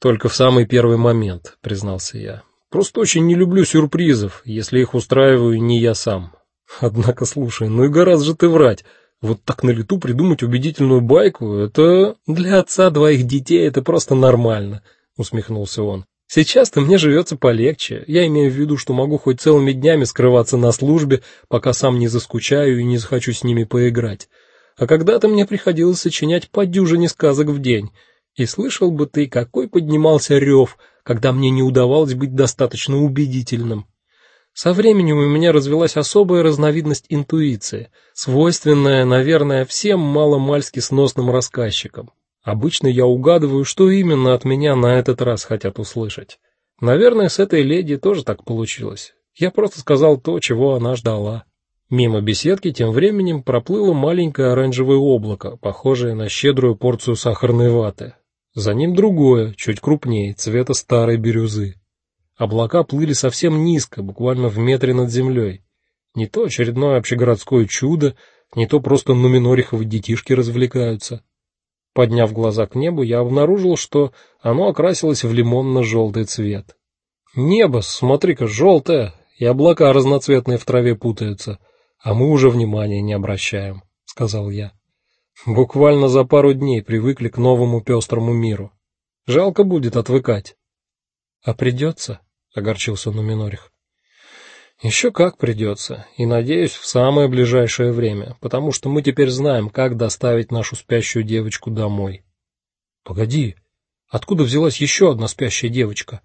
Только в самый первый момент, признался я. Просто очень не люблю сюрпризов, если их устраиваю не я сам. Однако, слушай, ну и гораздо же ты врать. Вот так на лету придумать убедительную байку это для отца двоих детей это просто нормально, усмехнулся он. Сейчас-то мне живется полегче. Я имею в виду, что могу хоть целыми днями скрываться на службе, пока сам не заскучаю и не захочу с ними поиграть. А когда-то мне приходилось сочинять по дюжине сказок в день. И слышал бы ты, какой поднимался рев, когда мне не удавалось быть достаточно убедительным. Со временем у меня развилась особая разновидность интуиции, свойственная, наверное, всем маломальски сносным рассказчикам. Обычно я угадываю, что именно от меня на этот раз хотят услышать. Наверное, с этой леди тоже так получилось. Я просто сказал то, чего она ждала. Мимо беседки тем временем проплыло маленькое оранжевое облако, похожее на щедрую порцию сахарной ваты. За ним другое, чуть крупнее, цвета старой бирюзы. Облака плыли совсем низко, буквально в метре над землей. Не то очередное общегородское чудо, не то просто нуминориховы детишки развлекаются. Подняв глаза к небу, я обнаружил, что оно окрасилось в лимонно желтый цвет. Небо, смотри-ка, желтое, и облака разноцветные в траве путаются, а мы уже внимания не обращаем, сказал я. Буквально за пару дней привыкли к новому пестрому миру. Жалко будет отвыкать. А придется, огорчился Нуминорих. Еще как придется, и надеюсь, в самое ближайшее время, потому что мы теперь знаем, как доставить нашу спящую девочку домой. Погоди, откуда взялась еще одна спящая девочка?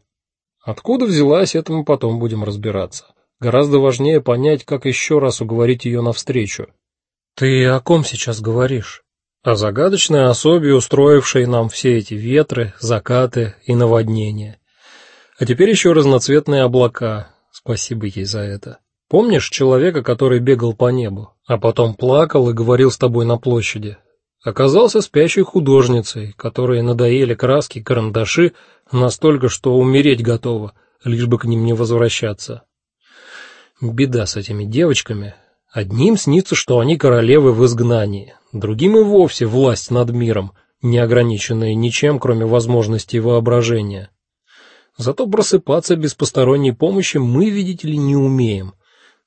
Откуда взялась, это мы потом будем разбираться. Гораздо важнее понять, как еще раз уговорить ее навстречу. Ты о ком сейчас говоришь? О загадочной особе, устроившей нам все эти ветры, закаты и наводнения. А теперь еще разноцветные облака, Спасибо ей за это. Помнишь человека, который бегал по небу, а потом плакал и говорил с тобой на площади? Оказался спящей художницей, которой надоели краски, карандаши настолько, что умереть готова, лишь бы к ним не возвращаться. Беда с этими девочками. Одним снится, что они королевы в изгнании, другим и вовсе власть над миром, не ограниченная ничем, кроме возможностей воображения. Зато просыпаться без посторонней помощи мы, видите ли, не умеем,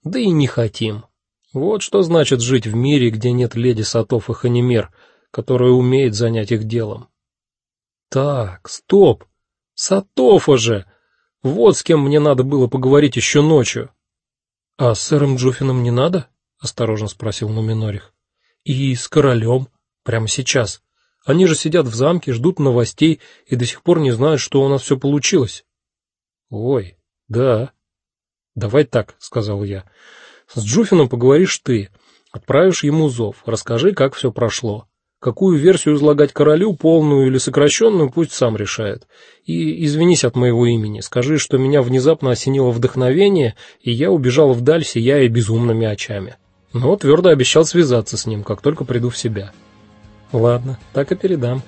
да и не хотим. Вот что значит жить в мире, где нет леди Сатов и Ханимер, которая умеет занять их делом. Так, стоп. Сатофа же. Вот с кем мне надо было поговорить еще ночью. А с сэром Джуфином не надо? Осторожно спросил Нуминорих. И с королем прямо сейчас. Они же сидят в замке, ждут новостей и до сих пор не знают, что у нас все получилось. Ой, да. Давай так, сказал я. С Джуфином поговоришь ты, отправишь ему зов, расскажи, как все прошло. Какую версию излагать королю, полную или сокращенную, пусть сам решает. И извинись от моего имени, скажи, что меня внезапно осенило вдохновение, и я убежал вдаль, сияя безумными очами. Но твердо обещал связаться с ним, как только приду в себя. Ладно, так и передам.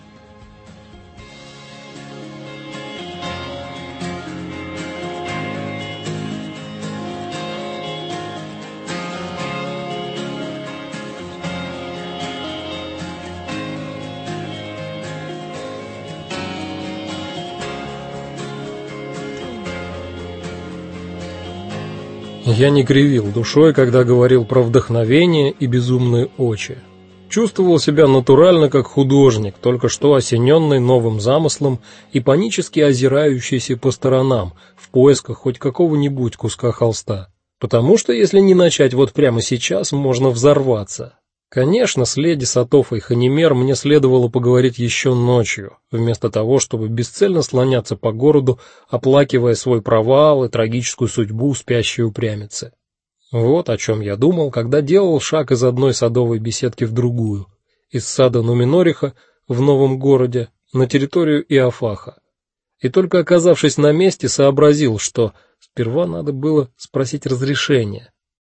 Я не кривил душой, когда говорил про вдохновение и безумные очи. Чувствовал себя натурально как художник, только что осененный новым замыслом и панически озирающийся по сторонам в поисках хоть какого-нибудь куска холста. Потому что если не начать вот прямо сейчас, можно взорваться. Конечно, с леди Сатофой Ханимер мне следовало поговорить еще ночью, вместо того, чтобы бесцельно слоняться по городу, оплакивая свой провал и трагическую судьбу спящей упрямицы. Вот о чем я думал, когда делал шаг из одной садовой беседки в другую, из сада Нуминориха в новом городе на территорию Иофаха. И только оказавшись на месте, сообразил, что сперва надо было спросить разрешения.